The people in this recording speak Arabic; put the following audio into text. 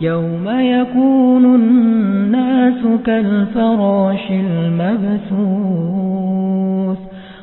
يوم يكون الناس كالفراش المبثوث